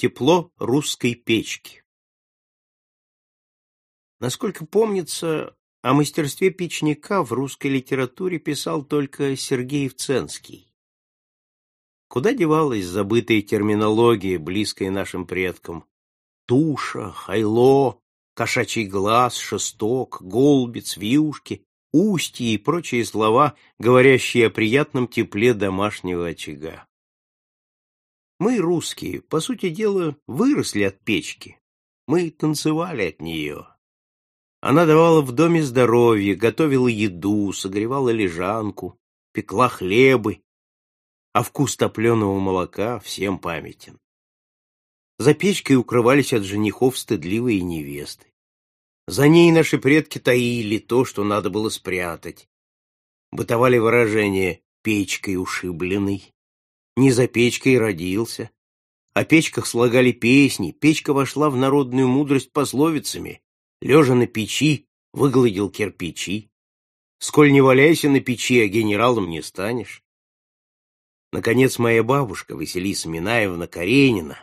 Тепло русской печки. Насколько помнится, о мастерстве печника в русской литературе писал только Сергей Вценский. Куда девалась забытая терминология, близкая нашим предкам? Туша, хайло, кошачий глаз, шесток, голубец, вьюшки, устье и прочие слова, говорящие о приятном тепле домашнего очага. Мы, русские, по сути дела, выросли от печки. Мы танцевали от нее. Она давала в доме здоровье, готовила еду, согревала лежанку, пекла хлебы, а вкус топленого молока всем памятен. За печкой укрывались от женихов стыдливые невесты. За ней наши предки таили то, что надо было спрятать. Бытовали выражения «печкой ушибленный», не за печкой родился. О печках слагали песни, печка вошла в народную мудрость пословицами. Лежа на печи, выгладил кирпичи. Сколь не валяйся на печи, а генералом не станешь. Наконец, моя бабушка, Василиса Минаевна Каренина,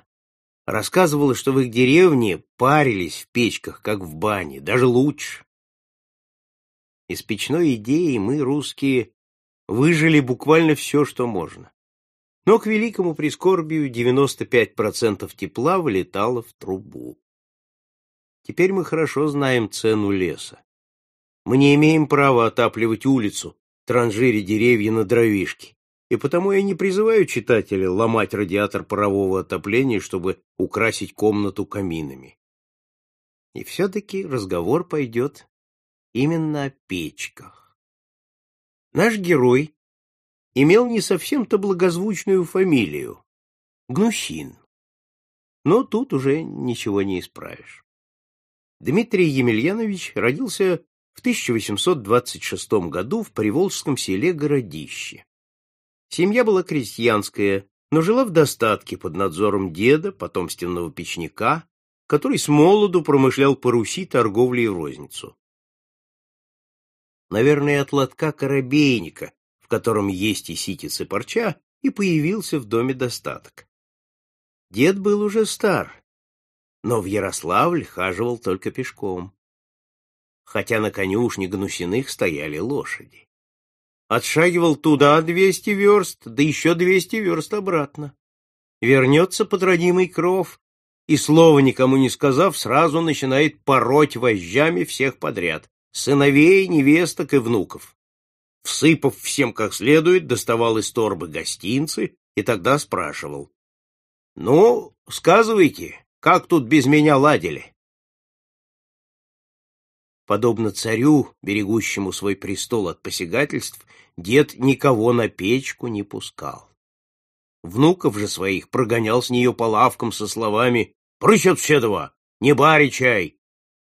рассказывала, что в их деревне парились в печках, как в бане, даже лучше. Из печной идеи мы, русские, выжили буквально все, что можно. Но к великому прискорбию 95% тепла вылетало в трубу. Теперь мы хорошо знаем цену леса. Мы не имеем права отапливать улицу, транжире деревья на дровишки, и потому я не призываю читателя ломать радиатор парового отопления, чтобы украсить комнату каминами. И все-таки разговор пойдет именно о печках. Наш герой имел не совсем-то благозвучную фамилию — Гнусин. Но тут уже ничего не исправишь. Дмитрий Емельянович родился в 1826 году в приволжском селе Городище. Семья была крестьянская, но жила в достатке под надзором деда, потомственного печника, который с молоду промышлял по Руси торговлей и розницу. Наверное, от лотка коробейника в котором есть и ситец, и парча, и появился в доме достаток. Дед был уже стар, но в Ярославль хаживал только пешком, хотя на конюшне гнусиных стояли лошади. Отшагивал туда двести верст, да еще двести верст обратно. Вернется под родимый кров, и, слова никому не сказав, сразу начинает пороть вожжами всех подряд, сыновей, невесток и внуков всыпав всем как следует, доставал из торбы гостинцы и тогда спрашивал. — Ну, сказывайте, как тут без меня ладили? Подобно царю, берегущему свой престол от посягательств, дед никого на печку не пускал. Внуков же своих прогонял с нее по лавкам со словами «Прыщ от седова! Не бари чай!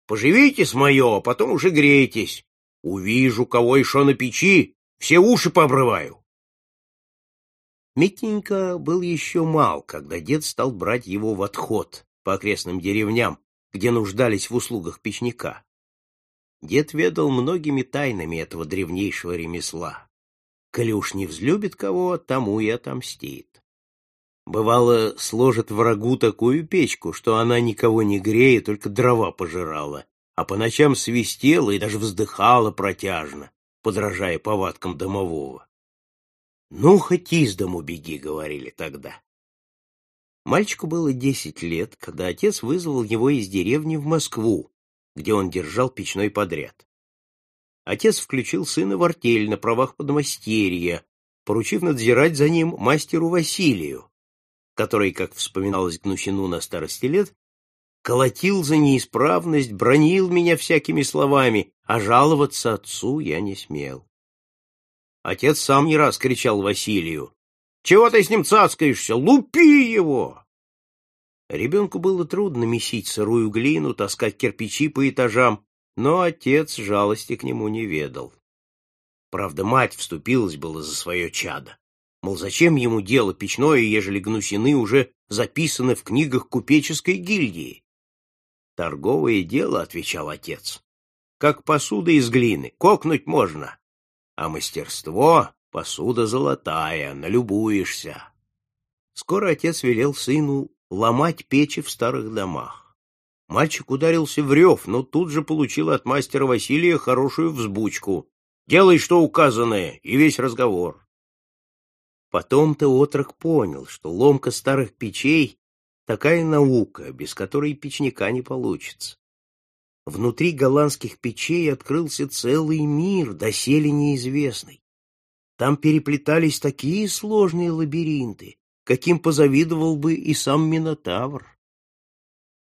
Поживите с мое, а потом уже грейтесь! Увижу, кого еще на печи, все уши пообрываю. Митенька был еще мал, когда дед стал брать его в отход по окрестным деревням, где нуждались в услугах печника. Дед ведал многими тайнами этого древнейшего ремесла. Уж не взлюбит кого, тому и отомстит. Бывало, сложит врагу такую печку, что она никого не греет, только дрова пожирала, а по ночам свистела и даже вздыхала протяжно, подражая повадкам домового. «Ну, хоть из дому беги», — говорили тогда. Мальчику было десять лет, когда отец вызвал его из деревни в Москву, где он держал печной подряд. Отец включил сына в артель на правах подмастерья, поручив надзирать за ним мастеру Василию, который, как вспоминалось Гнусину на старости лет, колотил за неисправность, бронил меня всякими словами, а жаловаться отцу я не смел. Отец сам не раз кричал Василию, «Чего ты с ним цацкаешься? Лупи его!» Ребенку было трудно месить сырую глину, таскать кирпичи по этажам, но отец жалости к нему не ведал. Правда, мать вступилась было за свое чадо. Мол, зачем ему дело печное, ежели гнусины уже записаны в книгах купеческой гильдии? Торговое дело, отвечал отец. Как посуда из глины, кокнуть можно. А мастерство посуда золотая, налюбуешься. Скоро отец велел сыну ломать печи в старых домах. Мальчик ударился в рев, но тут же получил от мастера Василия хорошую взбучку. «Делай, что указанное, и весь разговор». Потом-то отрок понял, что ломка старых печей — такая наука, без которой печника не получится. Внутри голландских печей открылся целый мир, доселе неизвестный. Там переплетались такие сложные лабиринты, каким позавидовал бы и сам Минотавр.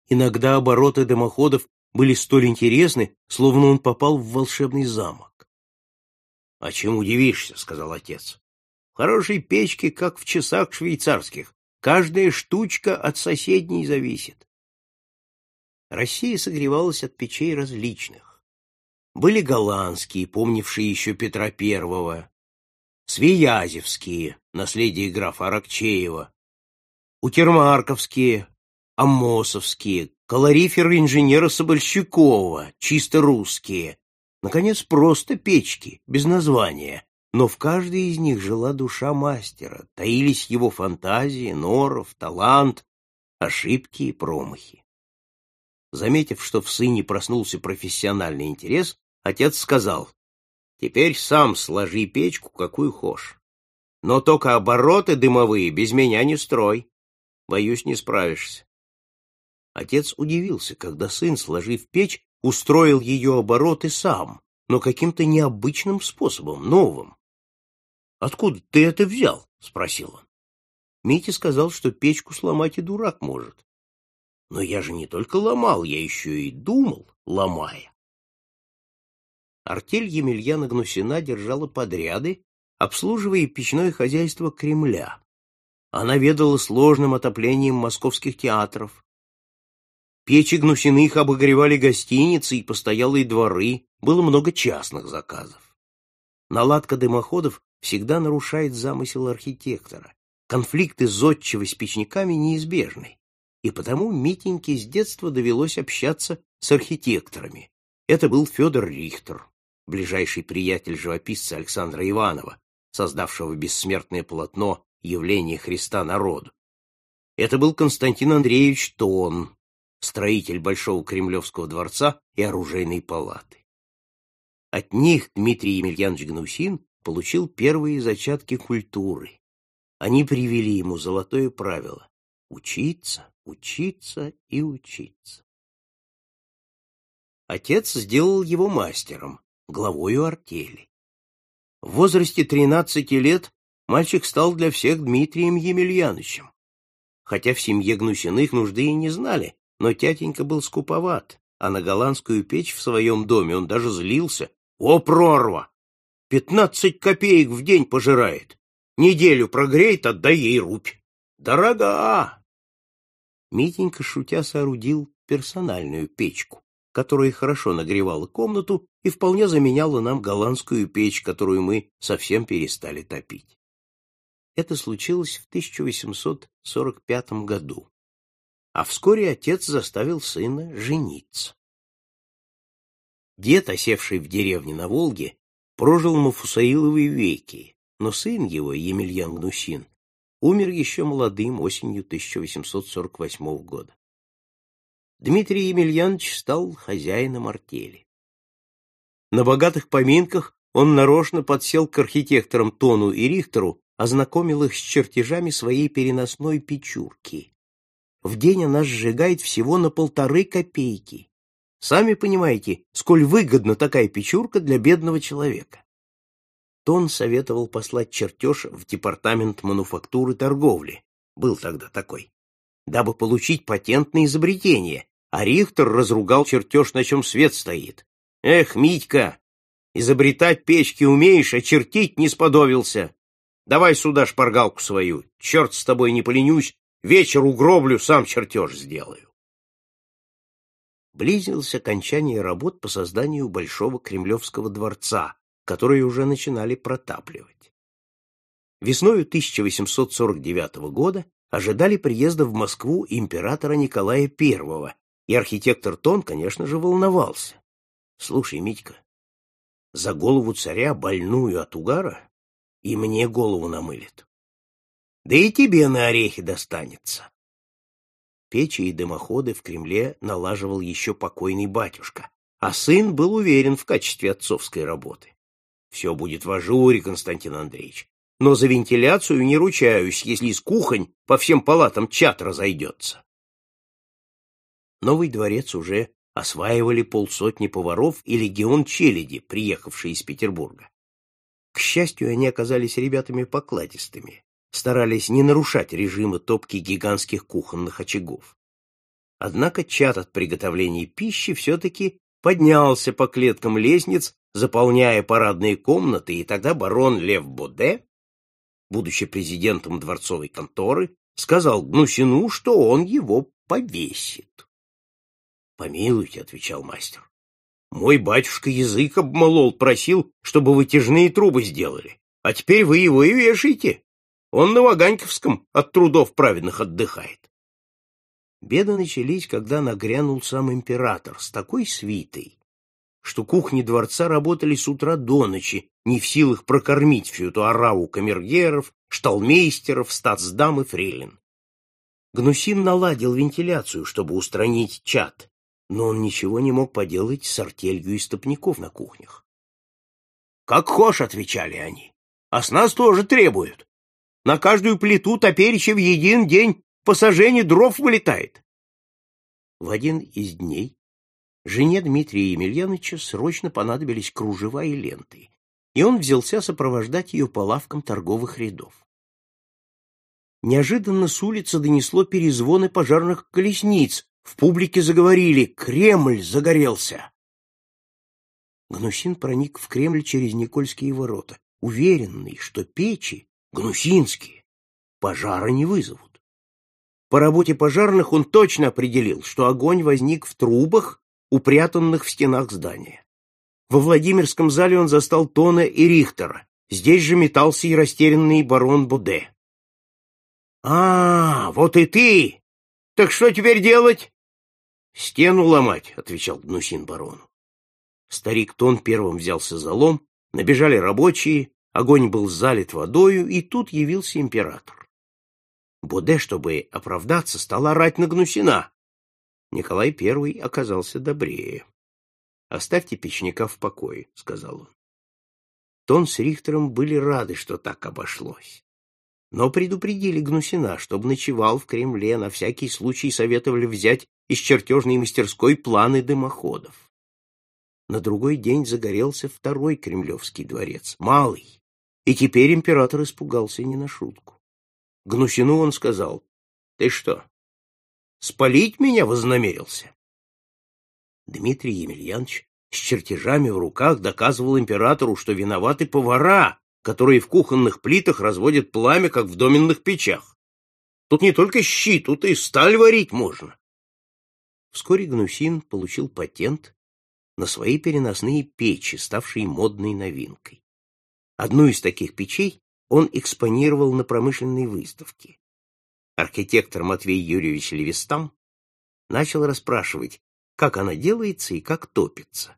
Иногда обороты дымоходов были столь интересны, словно он попал в волшебный замок. — А чем удивишься, — сказал отец. — В хорошей печке, как в часах швейцарских, каждая штучка от соседней зависит. Россия согревалась от печей различных. Были голландские, помнившие еще Петра Первого, Свиязевские, наследие графа Аракчеева, Утермарковские, Амосовские, колориферы инженера Собольщикова, чисто русские, наконец, просто печки, без названия, но в каждой из них жила душа мастера, таились его фантазии, норов, талант, ошибки и промахи. Заметив, что в сыне проснулся профессиональный интерес, отец сказал, Теперь сам сложи печку, какую хошь. Но только обороты дымовые без меня не строй. Боюсь, не справишься. Отец удивился, когда сын, сложив печь, устроил ее обороты сам, но каким-то необычным способом, новым. — Откуда ты это взял? — спросил он. Митя сказал, что печку сломать и дурак может. Но я же не только ломал, я еще и думал, ломая. Артель Емельяна Гнусина держала подряды, обслуживая печное хозяйство Кремля. Она ведала сложным отоплением московских театров. Печи Гнусиных обогревали гостиницы и постоялые дворы, было много частных заказов. Наладка дымоходов всегда нарушает замысел архитектора. Конфликты зодчего с печниками неизбежны, и потому Митеньке с детства довелось общаться с архитекторами. Это был Федор Рихтер, ближайший приятель живописца Александра Иванова, создавшего бессмертное полотно «Явление Христа народу». Это был Константин Андреевич Тон, строитель Большого Кремлевского дворца и оружейной палаты. От них Дмитрий Емельянович Гнусин получил первые зачатки культуры. Они привели ему золотое правило — учиться, учиться и учиться. Отец сделал его мастером, главою артели. В возрасте 13 лет мальчик стал для всех Дмитрием Емельяновичем. Хотя в семье Гнусиных нужды и не знали, но тятенька был скуповат, а на голландскую печь в своем доме он даже злился. О, прорва! Пятнадцать копеек в день пожирает. Неделю прогреет, отдай ей рубь. Дорога! Митенька, шутя, соорудил персональную печку которая хорошо нагревала комнату и вполне заменяла нам голландскую печь, которую мы совсем перестали топить. Это случилось в 1845 году, а вскоре отец заставил сына жениться. Дед, осевший в деревне на Волге, прожил Мафусаиловые веки, но сын его, Емельян Гнусин, умер еще молодым осенью 1848 года. Дмитрий Емельянович стал хозяином артели. На богатых поминках он нарочно подсел к архитекторам Тону и Рихтеру, ознакомил их с чертежами своей переносной печурки. В день она сжигает всего на полторы копейки. Сами понимаете, сколь выгодна такая печурка для бедного человека. Тон советовал послать чертеж в департамент мануфактуры торговли. Был тогда такой дабы получить патент на изобретение, а Рихтер разругал чертеж, на чем свет стоит. Эх, Митька, изобретать печки умеешь, а чертить не сподобился. Давай сюда шпаргалку свою, черт с тобой не поленюсь, вечер угроблю, сам чертеж сделаю. Близилось окончание работ по созданию Большого Кремлевского дворца, которые уже начинали протапливать. Весною 1849 года ожидали приезда в Москву императора Николая I, и архитектор Тон, конечно же, волновался. Слушай, Митька, за голову царя, больную от угара, и мне голову намылит. Да и тебе на орехи достанется. Печи и дымоходы в Кремле налаживал еще покойный батюшка, а сын был уверен в качестве отцовской работы. Все будет в ажуре, Константин Андреевич, но за вентиляцию не ручаюсь, если из кухонь по всем палатам чат разойдется. Новый дворец уже осваивали полсотни поваров и легион челяди, приехавшие из Петербурга. К счастью, они оказались ребятами покладистыми, старались не нарушать режима топки гигантских кухонных очагов. Однако чат от приготовления пищи все-таки поднялся по клеткам лестниц, заполняя парадные комнаты, и тогда барон Лев Боде, будучи президентом дворцовой конторы, сказал Гнусину, что он его повесит. «Помилуйте», — отвечал мастер, — «мой батюшка язык обмолол, просил, чтобы вытяжные трубы сделали, а теперь вы его и вешаете». Он на Ваганьковском от трудов праведных отдыхает. Беды начались, когда нагрянул сам император с такой свитой, что кухни дворца работали с утра до ночи, не в силах прокормить всю эту ораву камергеров, шталмейстеров, статсдам и фрейлин. Гнусин наладил вентиляцию, чтобы устранить чад, но он ничего не мог поделать с артелью истопников на кухнях. «Как хошь», — отвечали они, — «а с нас тоже требуют. На каждую плиту топереча в един день по сажене дров вылетает. В один из дней жене Дмитрия Емельяновича срочно понадобились кружева и ленты, и он взялся сопровождать ее по лавкам торговых рядов. Неожиданно с улицы донесло перезвоны пожарных колесниц, в публике заговорили «Кремль загорелся!». Гнусин проник в Кремль через Никольские ворота, уверенный, что печи Гнусинские. Пожара не вызовут. По работе пожарных он точно определил, что огонь возник в трубах, упрятанных в стенах здания. Во Владимирском зале он застал Тона и Рихтера. Здесь же метался и растерянный барон Буде. «А, вот и ты! Так что теперь делать?» «Стену ломать», — отвечал Гнусин барону. Старик Тон первым взялся за лом, набежали рабочие, Огонь был залит водою, и тут явился император. Боде, чтобы оправдаться, стал орать на Гнусина. Николай I оказался добрее. «Оставьте печника в покое», — сказал он. Тон с Рихтером были рады, что так обошлось. Но предупредили Гнусина, чтобы ночевал в Кремле, на всякий случай советовали взять из чертежной мастерской планы дымоходов. На другой день загорелся второй кремлевский дворец, малый, и теперь император испугался не на шутку. Гнусину он сказал, «Ты что, спалить меня вознамерился?» Дмитрий Емельянович с чертежами в руках доказывал императору, что виноваты повара, которые в кухонных плитах разводят пламя, как в доменных печах. Тут не только щи, тут и сталь варить можно. Вскоре Гнусин получил патент на свои переносные печи, ставшие модной новинкой. Одну из таких печей он экспонировал на промышленной выставке. Архитектор Матвей Юрьевич Левистам начал расспрашивать, как она делается и как топится.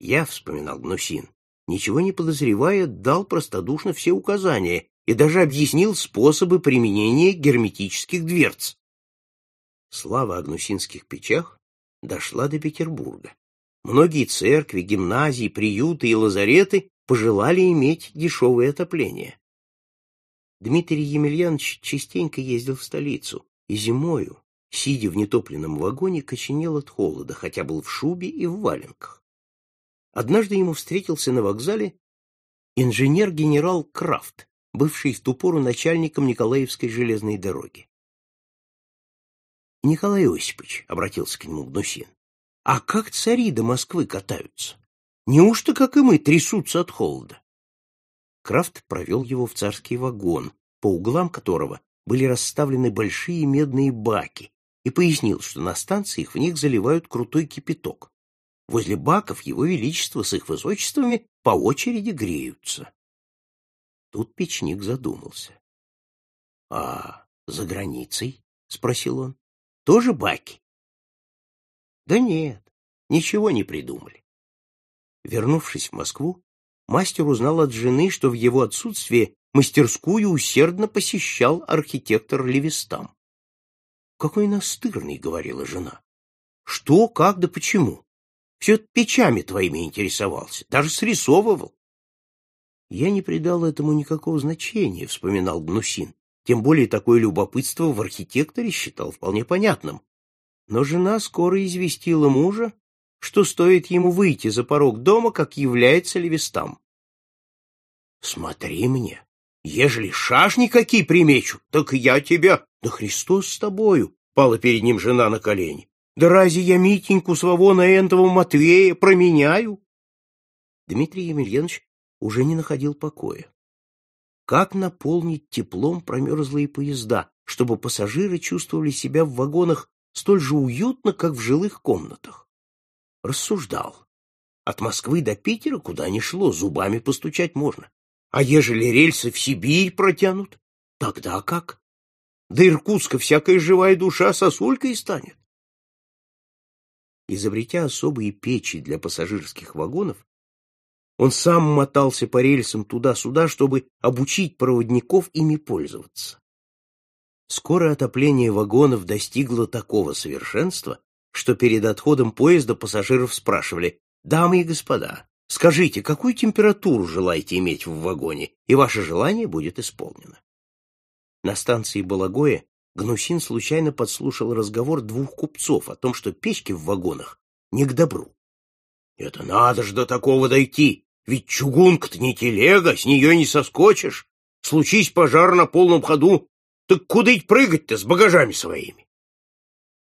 Я, вспоминал Гнусин, ничего не подозревая, дал простодушно все указания и даже объяснил способы применения герметических дверц. Слава о гнусинских печах дошла до Петербурга. Многие церкви, гимназии, приюты и лазареты пожелали иметь дешевое отопление. Дмитрий Емельянович частенько ездил в столицу и зимою, сидя в нетопленном вагоне, коченел от холода, хотя был в шубе и в валенках. Однажды ему встретился на вокзале инженер-генерал Крафт, бывший в ту пору начальником Николаевской железной дороги. Николай Осипович, — обратился к нему Гнусин, — а как цари до Москвы катаются? Неужто, как и мы, трясутся от холода? Крафт провел его в царский вагон, по углам которого были расставлены большие медные баки, и пояснил, что на станциях в них заливают крутой кипяток. Возле баков его величество с их высочествами по очереди греются. Тут печник задумался. — А за границей? — спросил он. — Тоже баки? — Да нет, ничего не придумали. Вернувшись в Москву, мастер узнал от жены, что в его отсутствие мастерскую усердно посещал архитектор Левистам. Какой настырный, — говорила жена. Что, как да почему? Все печами твоими интересовался, даже срисовывал. Я не придал этому никакого значения, — вспоминал Гнусин. Тем более такое любопытство в архитекторе считал вполне понятным. Но жена скоро известила мужа, что стоит ему выйти за порог дома, как является Левистам. «Смотри мне, ежели шашни какие примечу, так я тебя...» «Да Христос с тобою!» — пала перед ним жена на колени. «Да разве я Митеньку своего на этого Матвея променяю?» Дмитрий Емельянович уже не находил покоя. Как наполнить теплом промерзлые поезда, чтобы пассажиры чувствовали себя в вагонах столь же уютно, как в жилых комнатах? Рассуждал. От Москвы до Питера куда ни шло, зубами постучать можно. А ежели рельсы в Сибирь протянут, тогда как? До Иркутска всякая живая душа сосулькой станет. Изобретя особые печи для пассажирских вагонов, он сам мотался по рельсам туда-сюда, чтобы обучить проводников ими пользоваться. Скоро отопление вагонов достигло такого совершенства, что перед отходом поезда пассажиров спрашивали «Дамы и господа, скажите, какую температуру желаете иметь в вагоне, и ваше желание будет исполнено?» На станции Балагоя Гнусин случайно подслушал разговор двух купцов о том, что печки в вагонах не к добру. «Это надо ж до такого дойти!» Ведь чугунка-то не телега, с нее не соскочишь. Случись пожар на полном ходу, так куда прыгать-то с багажами своими?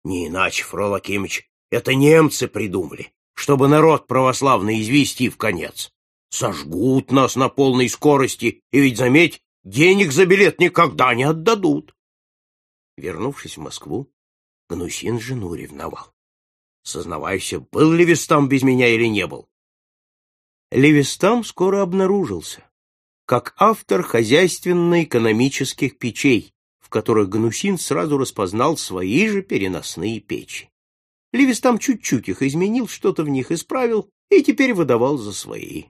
Не иначе, Фрол Акимыч, это немцы придумали, чтобы народ православный извести в конец. Сожгут нас на полной скорости, и ведь, заметь, денег за билет никогда не отдадут. Вернувшись в Москву, Гнусин жену ревновал. Сознавайся, был ли Вестам без меня или не был. Левистам скоро обнаружился как автор хозяйственно-экономических печей, которых Гнусин сразу распознал свои же переносные печи. Левистам чуть-чуть их изменил, что-то в них исправил и теперь выдавал за свои.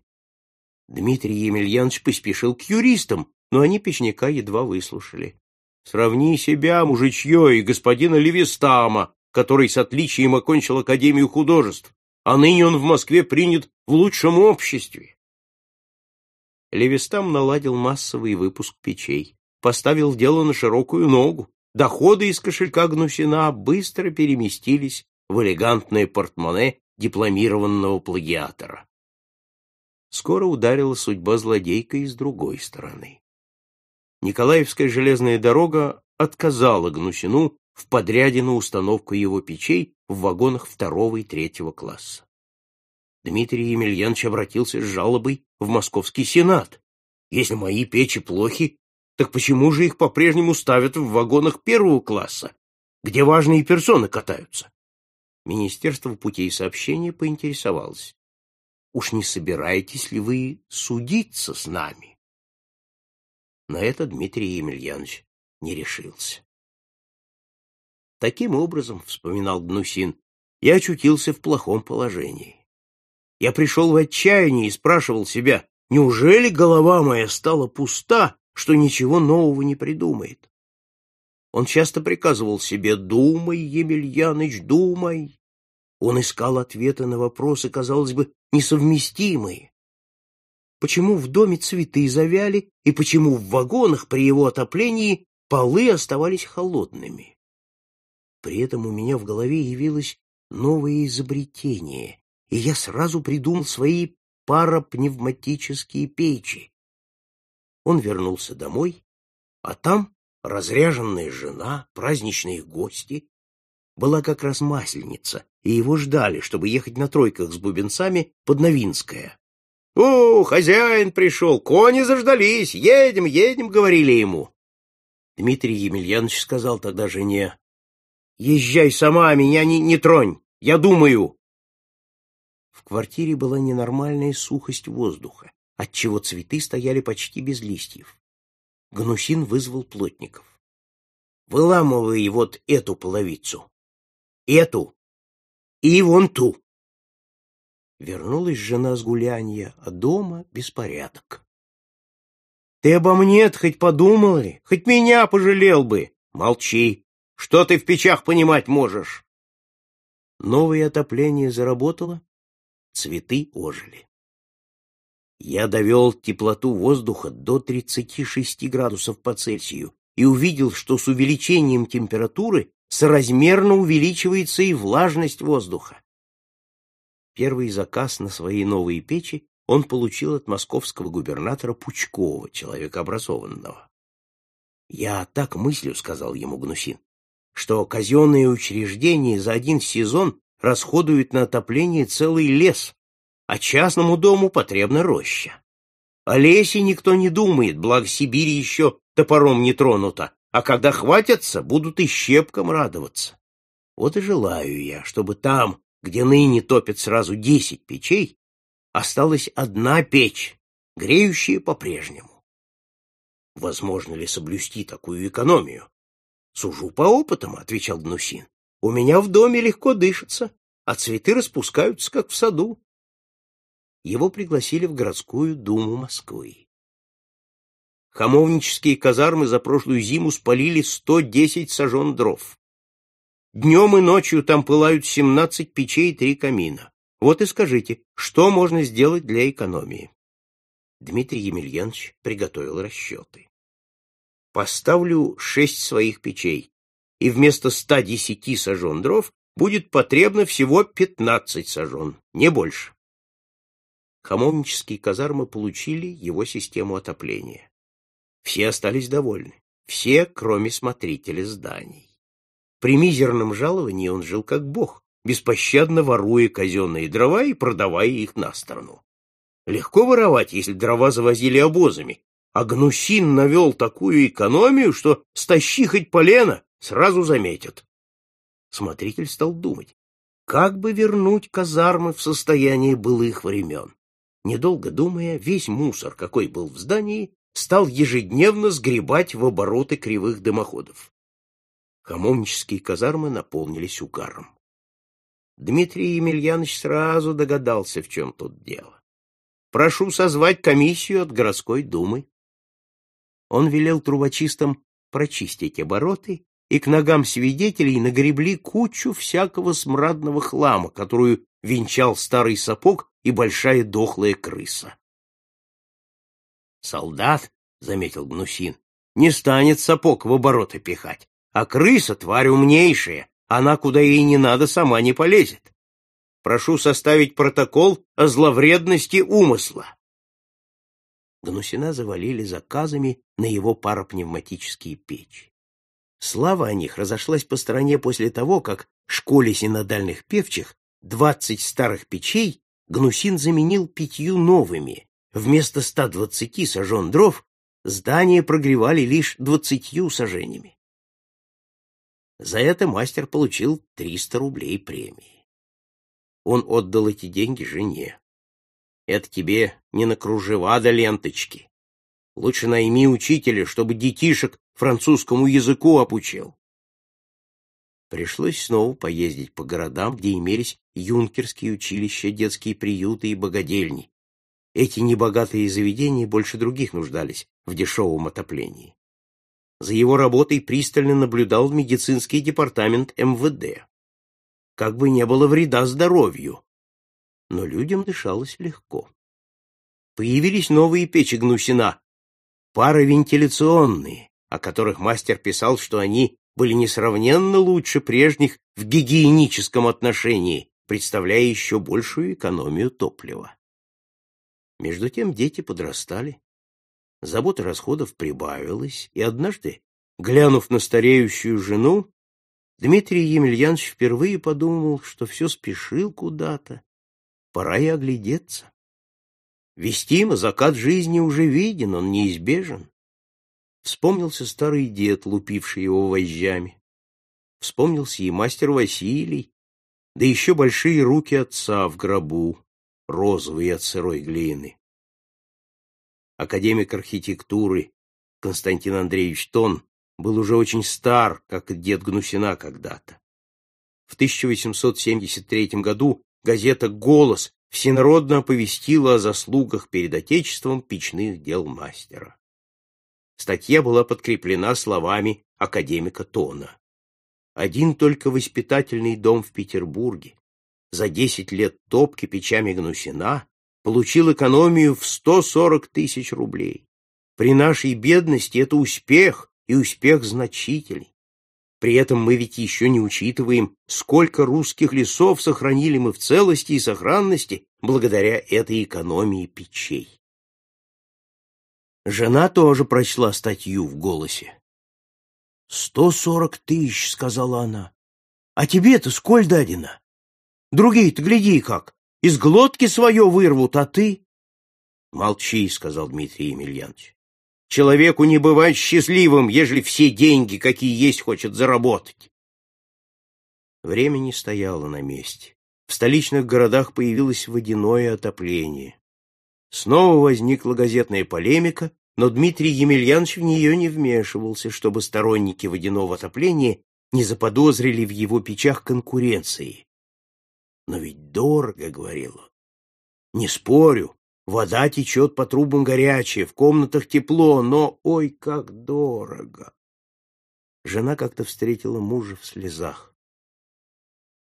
Дмитрий Емельянович поспешил к юристам, но они печника едва выслушали. Сравни себя, мужичье, и господина Левистама, который с отличием окончил Академию художеств, а ныне он в Москве принят в лучшем обществе. Левистам наладил массовый выпуск печей, поставил дело на широкую ногу. Доходы из кошелька Гнусина быстро переместились в элегантное портмоне дипломированного плагиатора. Скоро ударила судьба злодейка и с другой стороны. Николаевская железная дорога отказала Гнусину в подряде на установку его печей в вагонах второго и третьего класса. Дмитрий Емельянович обратился с жалобой в Московский Сенат. Если мои печи плохи, так почему же их по-прежнему ставят в вагонах первого класса, где важные персоны катаются? Министерство путей сообщения поинтересовалось. Уж не собираетесь ли вы судиться с нами? На это Дмитрий Емельянович не решился. Таким образом, вспоминал Гнусин, я очутился в плохом положении. Я пришел в отчаяние и спрашивал себя, неужели голова моя стала пуста, что ничего нового не придумает? Он часто приказывал себе «Думай, Емельяныч, думай!» Он искал ответы на вопросы, казалось бы, несовместимые. Почему в доме цветы завяли и почему в вагонах при его отоплении полы оставались холодными? При этом у меня в голове явилось новое изобретение, и я сразу придумал свои парапневматические печи. Он вернулся домой, а там разряженная жена, праздничные гости. Была как раз масленица, и его ждали, чтобы ехать на тройках с бубенцами под Новинское. — О, хозяин пришел, кони заждались, едем, едем, — говорили ему. Дмитрий Емельянович сказал тогда жене, Езжай сама, меня не, не тронь. Я думаю. В квартире была ненормальная сухость воздуха, отчего цветы стояли почти без листьев. Гнусин вызвал плотников. Выламывай вот эту половицу. Эту. И вон ту. Вернулась жена с гулянья, а дома беспорядок. Ты обо мне хоть подумал ли? Хоть меня пожалел бы. Молчи. Что ты в печах понимать можешь? Новое отопление заработало, цветы ожили. Я довел теплоту воздуха до 36 градусов по Цельсию и увидел, что с увеличением температуры соразмерно увеличивается и влажность воздуха. Первый заказ на свои новые печи он получил от московского губернатора Пучкова, человека образованного. «Я так мыслю», — сказал ему Гнусин, «что казенные учреждения за один сезон расходуют на отопление целый лес, а частному дому потребна роща. О лесе никто не думает, благо Сибири еще топором не тронута, а когда хватятся, будут и щепкам радоваться. Вот и желаю я, чтобы там, где ныне топят сразу десять печей, осталась одна печь, греющая по-прежнему. Возможно ли соблюсти такую экономию? Сужу по опытам, отвечал Гнусин. У меня в доме легко дышится, а цветы распускаются, как в саду. Его пригласили в городскую думу Москвы. Хамовнические казармы за прошлую зиму спалили 110 сажен дров. Днем и ночью там пылают 17 печей и три камина. Вот и скажите, что можно сделать для экономии? Дмитрий Емельянович приготовил расчеты. Поставлю шесть своих печей, и вместо 110 сажен дров будет потребно всего 15 сажен, не больше. Хамовнические казармы получили его систему отопления. Все остались довольны. Все, кроме смотрителя зданий. При мизерном жаловании он жил как бог, беспощадно воруя казенные дрова и продавая их на сторону. Легко воровать, если дрова завозили обозами, а Гнусин навел такую экономию, что стащи хоть полено, сразу заметят. Смотритель стал думать, как бы вернуть казармы в состояние былых времен. Недолго думая, весь мусор, какой был в здании, стал ежедневно сгребать в обороты кривых дымоходов. Хамовнические казармы наполнились угаром. Дмитрий Емельянович сразу догадался, в чем тут дело. «Прошу созвать комиссию от городской думы». Он велел трубочистам прочистить обороты, и к ногам свидетелей нагребли кучу всякого смрадного хлама, которую венчал старый сапог и большая дохлая крыса. Солдат, — заметил Гнусин, — не станет сапог в обороты пихать, а крыса — тварь умнейшая, она куда ей не надо сама не полезет. Прошу составить протокол о зловредности умысла. Гнусина завалили заказами на его паропневматические печи. Слава о них разошлась по стране после того, как в школе синодальных певчих двадцать старых печей Гнусин заменил пятью новыми, Вместо 120 сажен дров здание прогревали лишь двадцатью саженями. За это мастер получил 300 рублей премии. Он отдал эти деньги жене. Это тебе не на кружева да ленточки. Лучше найми учителя, чтобы детишек французскому языку обучил. Пришлось снова поездить по городам, где имелись юнкерские училища, детские приюты и богадельни, эти небогатые заведения больше других нуждались в дешевом отоплении. За его работой пристально наблюдал медицинский департамент МВД. Как бы не было вреда здоровью, но людям дышалось легко. Появились новые печи Гнусина, паровентиляционные, о которых мастер писал, что они были несравненно лучше прежних в гигиеническом отношении, представляя еще большую экономию топлива. Между тем дети подрастали, забота расходов прибавилась, и однажды, глянув на стареющую жену, Дмитрий Емельянович впервые подумал, что все спешил куда-то, пора и оглядеться. Вестимо, закат жизни уже виден, он неизбежен. Вспомнился старый дед, лупивший его вожжами. Вспомнился и мастер Василий, да еще большие руки отца в гробу, розовый от сырой глины. Академик архитектуры Константин Андреевич Тон был уже очень стар, как дед Гнусина когда-то. В 1873 году газета «Голос» всенародно оповестила о заслугах перед Отечеством печных дел мастера. Статья была подкреплена словами академика Тона. Один только воспитательный дом в Петербурге за десять лет топки печами Гнусина получил экономию в сто сорок тысяч рублей. При нашей бедности это успех, и успех значительный. При этом мы ведь еще не учитываем, сколько русских лесов сохранили мы в целости и сохранности благодаря этой экономии печей. Жена тоже прочла статью в голосе. «Сто сорок тысяч», — сказала она. «А тебе-то сколь дадено? Другие-то, гляди как, из глотки свое вырвут, а ты...» «Молчи», — сказал Дмитрий Емельянович. «Человеку не бывать счастливым, ежели все деньги, какие есть, хочет заработать». Время не стояло на месте. В столичных городах появилось водяное отопление. Снова возникла газетная полемика, но Дмитрий Емельянович в нее не вмешивался, чтобы сторонники водяного отопления не заподозрили в его печах конкуренции. «Но ведь дорого», — говорил он. «Не спорю, вода течет по трубам горячая, в комнатах тепло, но ой, как дорого!» Жена как-то встретила мужа в слезах.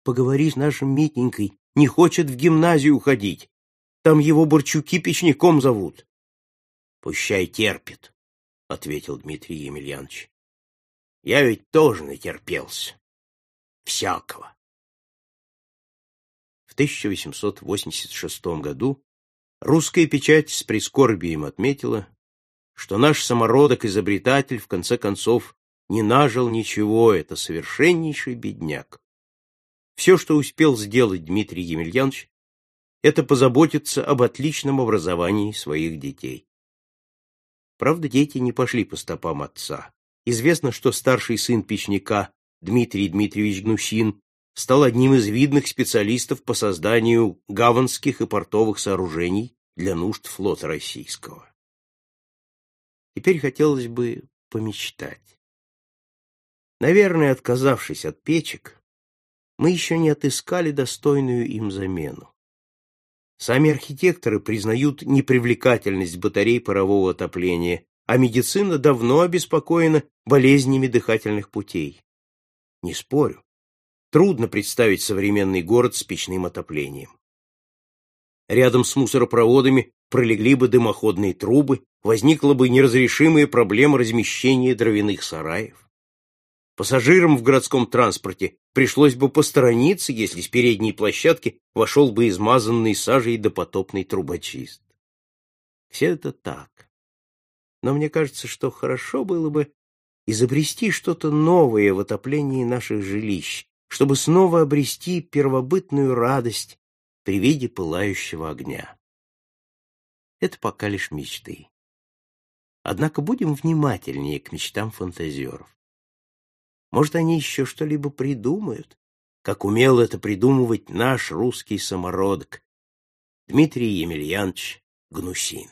«Поговори с нашим Митенькой, не хочет в гимназию ходить. Там его Борчуки печником зовут. — Пущай терпит, — ответил Дмитрий Емельянович. — Я ведь тоже натерпелся. Всякого. В 1886 году русская печать с прискорбием отметила, что наш самородок-изобретатель в конце концов не нажил ничего, это совершеннейший бедняк. Все, что успел сделать Дмитрий Емельянович, это позаботиться об отличном образовании своих детей. Правда, дети не пошли по стопам отца. Известно, что старший сын печника Дмитрий Дмитриевич Гнусин стал одним из видных специалистов по созданию гаванских и портовых сооружений для нужд флота российского. Теперь хотелось бы помечтать. Наверное, отказавшись от печек, мы еще не отыскали достойную им замену. Сами архитекторы признают непривлекательность батарей парового отопления, а медицина давно обеспокоена болезнями дыхательных путей. Не спорю. Трудно представить современный город с печным отоплением. Рядом с мусоропроводами пролегли бы дымоходные трубы, возникла бы неразрешимая проблема размещения дровяных сараев. Пассажирам в городском транспорте пришлось бы посторониться, если с передней площадки вошел бы измазанный сажей допотопный трубочист. Все это так. Но мне кажется, что хорошо было бы изобрести что-то новое в отоплении наших жилищ, чтобы снова обрести первобытную радость при виде пылающего огня. Это пока лишь мечты. Однако будем внимательнее к мечтам фантазеров. Может, они еще что-либо придумают, как умел это придумывать наш русский самородок Дмитрий Емельянович Гнусин.